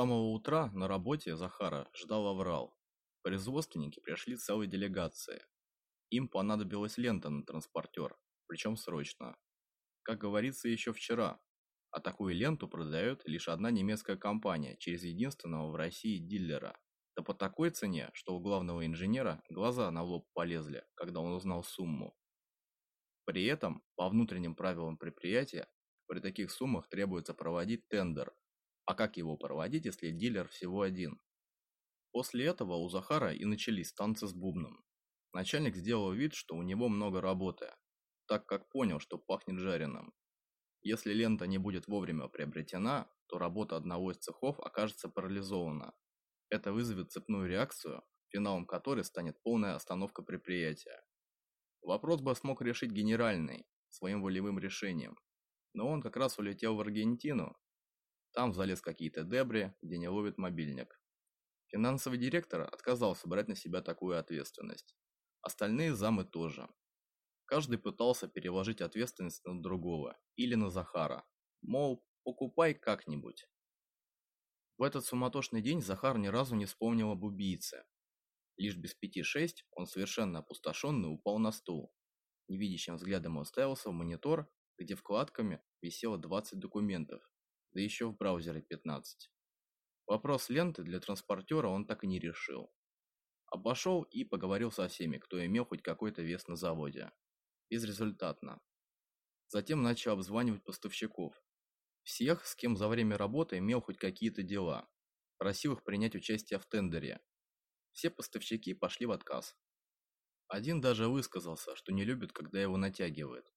самого утра на работе Захара ждал аврал. Производственники пришли целой делегацией. Им понадобилась лента на транспортер, причем срочно. Как говорится еще вчера, а такую ленту продает лишь одна немецкая компания через единственного в России дилера. Да по такой цене, что у главного инженера глаза на лоб полезли, когда он узнал сумму. При этом, по внутренним правилам предприятия, при таких суммах требуется проводить тендер. А как его проводить, если дилер всего один? После этого у Захара и начались танцы с бубном. Начальник сделал вид, что у него много работы, так как понял, что пахнет жареным. Если лента не будет вовремя приобретена, то работа одного из цехов окажется парализована. Это вызовет цепную реакцию, финалом которой станет полная остановка предприятия. Вопрос бы смог решить генеральный, своим волевым решением. Но он как раз улетел в Аргентину. Там залез какие-то дебри, где не ловит мобильник. Финансовый директор отказался брать на себя такую ответственность. Остальные замы тоже. Каждый пытался переложить ответственность на другого или на Захара. Мол, покупай как-нибудь. В этот суматошный день Захар ни разу не вспомнил об убийце. Лишь без пяти шесть он совершенно опустошенный упал на стул. Невидящим взглядом уставился в монитор, где вкладками висело 20 документов, да еще в браузере 15. Вопрос ленты для транспортера он так и не решил. Обошел и поговорил со всеми, кто имел хоть какой-то вес на заводе. Безрезультатно. Затем начал обзванивать поставщиков. Всех, с кем за время работы имел хоть какие-то дела. Просил их принять участие в тендере. Все поставщики пошли в отказ. Один даже высказался, что не любит, когда его натягивают.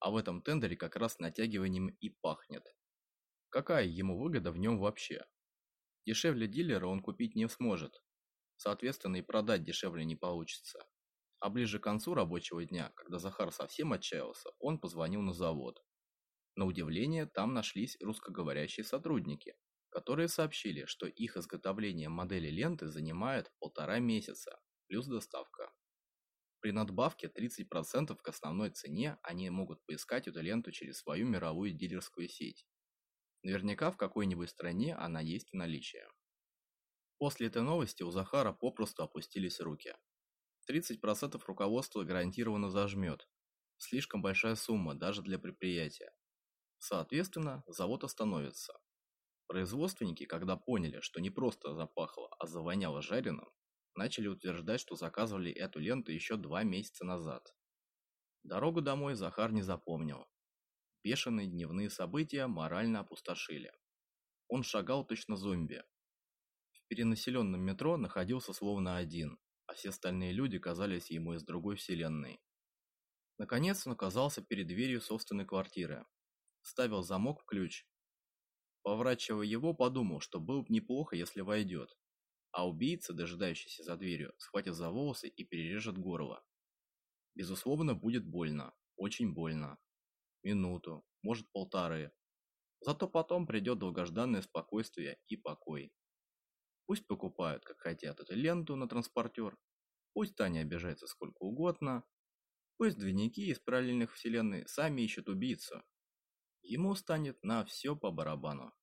А в этом тендере как раз натягиванием и пахнет. Какая ему выгода в нем вообще? Дешевле дилера он купить не сможет. Соответственно, и продать дешевле не получится. А ближе к концу рабочего дня, когда Захар совсем отчаялся, он позвонил на завод. На удивление, там нашлись русскоговорящие сотрудники, которые сообщили, что их изготовление модели ленты занимает полтора месяца, плюс доставка. При надбавке 30% к основной цене они могут поискать эту ленту через свою мировую дилерскую сеть. Наверняка в какой-нибудь стране она есть в наличии. После этой новости у Захара попросту опустились руки. 30% руководства гарантированно зажмет. Слишком большая сумма даже для предприятия. Соответственно, завод остановится. Производственники, когда поняли, что не просто запахло, а завоняло жареным, начали утверждать, что заказывали эту ленту еще два месяца назад. Дорогу домой Захар не запомнил, Бешеные дневные события морально опустошили. Он шагал точно зомби. В перенаселенном метро находился словно один, а все остальные люди казались ему из другой вселенной. Наконец он оказался перед дверью собственной квартиры. Ставил замок в ключ. Поворачивая его, подумал, что было бы неплохо, если войдет. А убийца, дожидающийся за дверью, схватит за волосы и перережет горло. Безусловно, будет больно. Очень больно минуту, может полторы. Зато потом придет долгожданное спокойствие и покой. Пусть покупают, как хотят, эту ленту на транспортер. Пусть Таня обижается сколько угодно. Пусть двойники из параллельных вселенной сами ищут убийцу. Ему станет на все по барабану.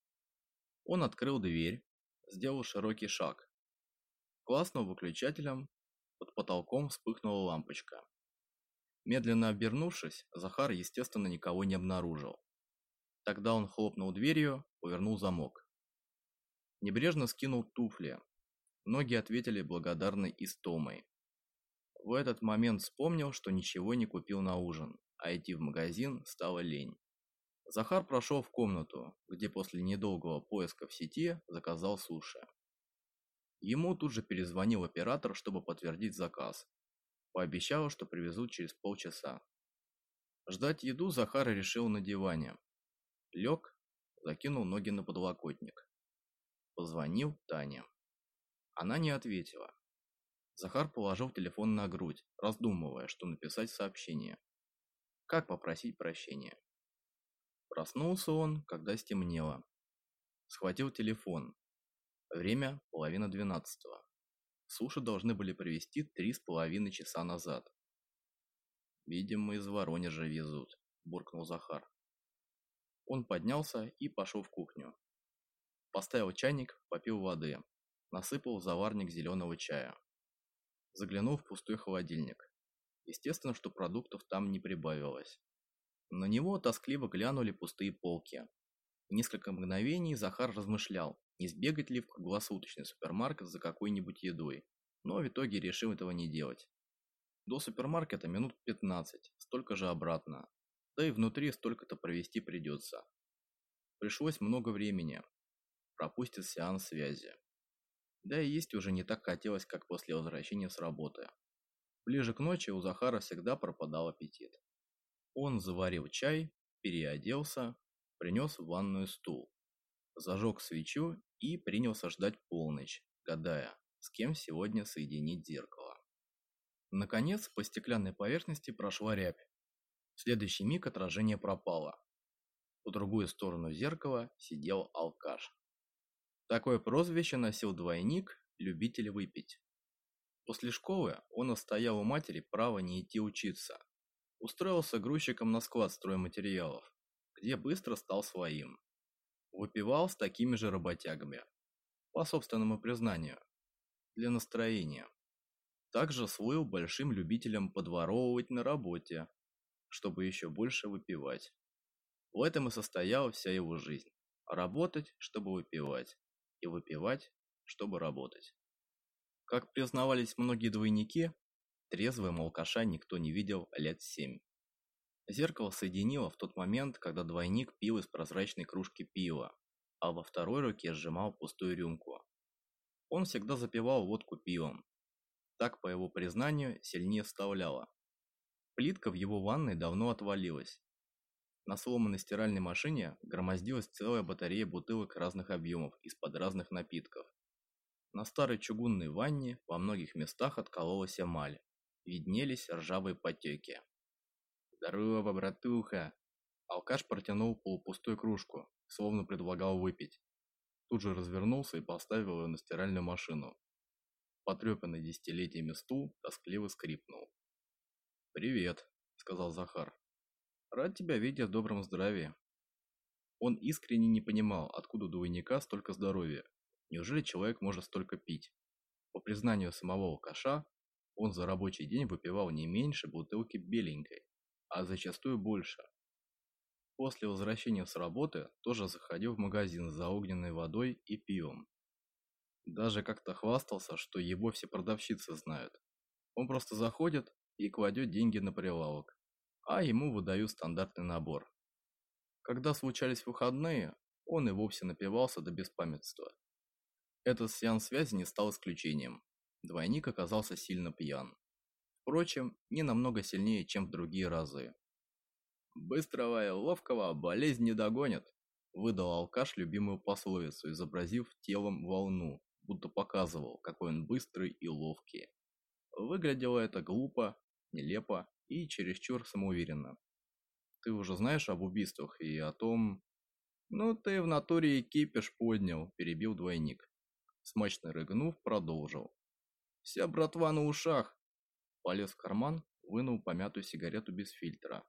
Он открыл дверь, сделал широкий шаг. Классным выключателем под потолком вспыхнула лампочка. Медленно обернувшись, Захар, естественно, никого не обнаружил. Тогда он хлопнул дверью, повернул замок. Небрежно скинул туфли. Ноги ответили благодарной истомой. В этот момент вспомнил, что ничего не купил на ужин, а идти в магазин стало лень. Захар прошел в комнату, где после недолгого поиска в сети заказал суши. Ему тут же перезвонил оператор, чтобы подтвердить заказ, Пообещала, что привезут через полчаса. Ждать еду Захар решил на диване. Лег, закинул ноги на подлокотник. Позвонил Тане. Она не ответила. Захар положил телефон на грудь, раздумывая, что написать сообщение. Как попросить прощения? Проснулся он, когда стемнело. Схватил телефон. Время половина двенадцатого. Суши должны были привезти три с половиной часа назад. «Видимо, из Воронежа везут», – буркнул Захар. Он поднялся и пошел в кухню. Поставил чайник, попил воды. Насыпал в заварник зеленого чая. Заглянул в пустой холодильник. Естественно, что продуктов там не прибавилось. На него тоскливо глянули пустые полки. Несколько мгновений Захар размышлял, не сбегать ли в круглосуточный супермаркет за какой-нибудь едой, но в итоге решил этого не делать. До супермаркета минут 15, столько же обратно, да и внутри столько-то провести придется. Пришлось много времени, пропустит сеанс связи. Да и есть уже не так хотелось, как после возвращения с работы. Ближе к ночи у Захара всегда пропадал аппетит. Он заварил чай, переоделся, принес в ванную стул, зажег свечу и принялся ждать полночь, гадая, с кем сегодня соединить зеркало. Наконец, по стеклянной поверхности прошла рябь. В следующий миг отражение пропало. По другую сторону зеркала сидел алкаш. Такое прозвище носил двойник, любитель выпить. После школы он остоял у матери право не идти учиться. Устроился грузчиком на склад стройматериалов, где быстро стал своим. Выпивал с такими же работягами. По собственному признанию. Для настроения. Также слыл большим любителем подворовывать на работе, чтобы еще больше выпивать. В этом и состояла вся его жизнь. Работать, чтобы выпивать и выпивать, чтобы работать. Как признавались многие двойники, трезвым алкаша никто не видел лет семь. Зеркало соединило в тот момент, когда двойник пил из прозрачной кружки пива, а во второй руке сжимал пустую рюмку. Он всегда запивал водку пивом. Так, по его признанию, сильнее вставляло. Плитка в его ванной давно отвалилась, на сломанной стиральной машине громоздилась целая батарея бутылок разных объемов из-под разных напитков. На старой чугунной ванне во многих местах откололась эмаль. Виднелись ржавые потеки. «Здорово, братуха!» Алкаш протянул полупустую кружку, словно предлагал выпить. Тут же развернулся и поставил ее на стиральную машину. Потрепанный десятилетиями стул тоскливо скрипнул. «Привет», — сказал Захар. Рад тебя видеть в добром здравии. Он искренне не понимал, откуда у двойника столько здоровья. Неужели человек может столько пить? По признанию самого алкаша, он за рабочий день выпивал не меньше бутылки беленькой, а зачастую больше. После возвращения с работы тоже заходил в магазин за огненной водой и пивом. Даже как-то хвастался, что его все продавщицы знают. Он просто заходит и кладет деньги на прилавок а ему выдают стандартный набор. Когда случались выходные, он и вовсе напивался до беспамятства. Этот сеанс связи не стал исключением. Двойник оказался сильно пьян. Впрочем, не намного сильнее, чем в другие разы. «Быстрого и ловкого болезнь не догонит», – выдал алкаш любимую пословицу, изобразив телом волну, будто показывал, какой он быстрый и ловкий. Выглядело это глупо, нелепо и чересчур самоуверенно. Ты уже знаешь об убийствах и о том... Ну, ты в натуре и кипиш поднял, перебил двойник. Смачно рыгнув, продолжил. Вся братва на ушах. Полез в карман, вынул помятую сигарету без фильтра.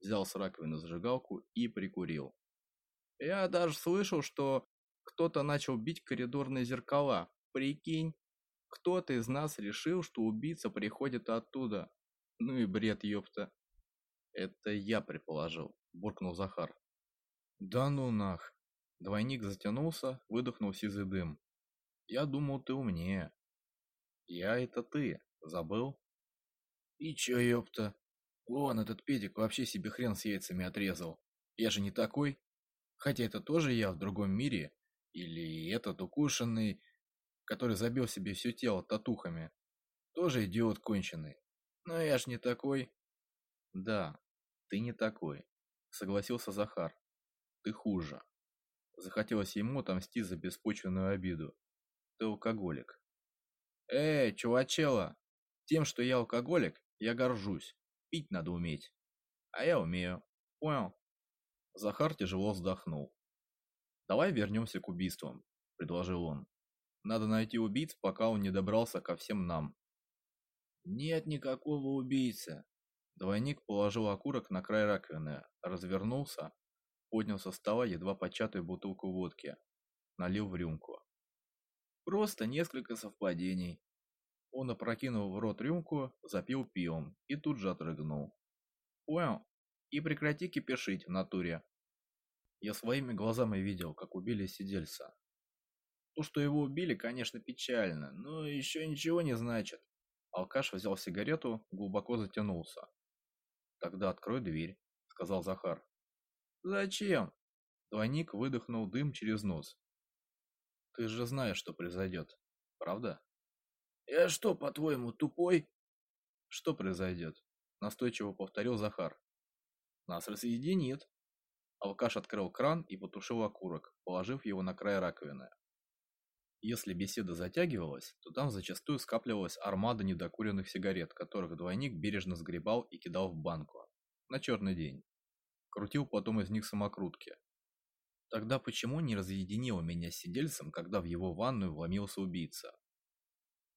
Взял с раковины зажигалку и прикурил. Я даже слышал, что кто-то начал бить коридорные зеркала. Прикинь, кто-то из нас решил, что убийца приходит оттуда. Ну и бред, ёпта. Это я предположил, буркнул Захар. Да ну нах. Двойник затянулся, выдохнул сизый дым. Я думал, ты умнее. Я это ты, забыл? И чё, ёпта? Вон этот педик вообще себе хрен с яйцами отрезал. Я же не такой. Хотя это тоже я в другом мире. Или этот укушенный, который забил себе все тело татухами. Тоже идиот конченый. Но я ж не такой. Да, ты не такой, согласился Захар. Ты хуже. Захотелось ему отомстить за беспочвенную обиду. Ты алкоголик. Эй, чувачела, тем, что я алкоголик, я горжусь. Пить надо уметь. А я умею. Понял? Захар тяжело вздохнул. «Давай вернемся к убийствам», – предложил он. «Надо найти убийц, пока он не добрался ко всем нам. Нет никакого убийцы. Двойник положил окурок на край раковины, развернулся, поднял со стола едва початую бутылку водки. налил в рюмку. Просто несколько совпадений. Он опрокинул в рот рюмку, запил пивом и тут же отрыгнул. Понял? И прекрати кипишить в натуре. Я своими глазами видел, как убили сидельца. То, что его убили, конечно, печально, но еще ничего не значит. Алкаш взял сигарету, глубоко затянулся. «Тогда открой дверь», — сказал Захар. «Зачем?» Двойник выдохнул дым через нос. «Ты же знаешь, что произойдет, правда?» «Я что, по-твоему, тупой?» «Что произойдет?» — настойчиво повторил Захар. «Нас разъединит». Алкаш открыл кран и потушил окурок, положив его на край раковины. Если беседа затягивалась, то там зачастую скапливалась армада недокуренных сигарет, которых двойник бережно сгребал и кидал в банку. На черный день. Крутил потом из них самокрутки. Тогда почему не разъединил меня с сидельцем, когда в его ванную вломился убийца?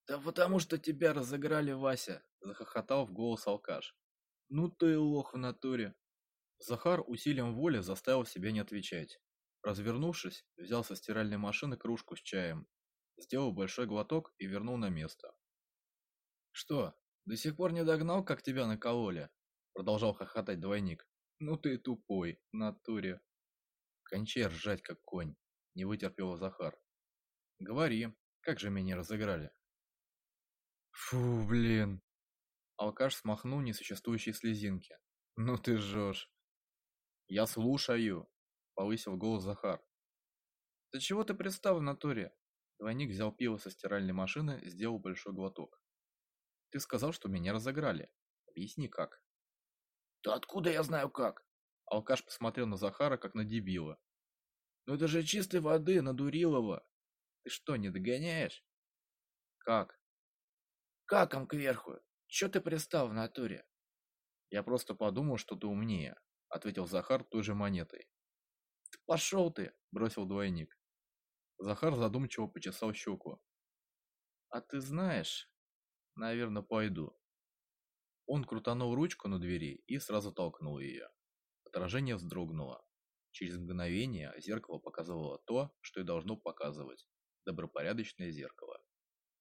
«Да потому что тебя разыграли, Вася!» – захохотал в голос алкаш. «Ну ты лох в натуре!» Захар усилием воли заставил себя не отвечать. Развернувшись, взял со стиральной машины кружку с чаем сделал большой глоток и вернул на место. «Что, до сих пор не догнал, как тебя накололи?» Продолжал хохотать двойник. «Ну ты тупой, в натуре». «Кончай ржать, как конь», — не вытерпел Захар. «Говори, как же меня разыграли?» «Фу, блин!» Алкаш смахнул несуществующие слезинки. «Ну ты жжешь!» «Я слушаю!» — повысил голос Захар. «Да чего ты пристал в натуре? Двойник взял пиво со стиральной машины, сделал большой глоток. «Ты сказал, что меня разыграли. Объясни, как?» «Да откуда я знаю как?» Алкаш посмотрел на Захара, как на дебила. «Ну это же чистой воды, на Дурилова. Ты что, не догоняешь?» «Как?» «Каком кверху? Чё ты пристал в натуре?» «Я просто подумал, что ты умнее», — ответил Захар той же монетой. «Пошел ты!» — бросил двойник. Захар задумчиво почесал щеку. «А ты знаешь, наверное, пойду». Он крутанул ручку на двери и сразу толкнул ее. Отражение вздрогнуло. Через мгновение зеркало показывало то, что и должно показывать. Добропорядочное зеркало.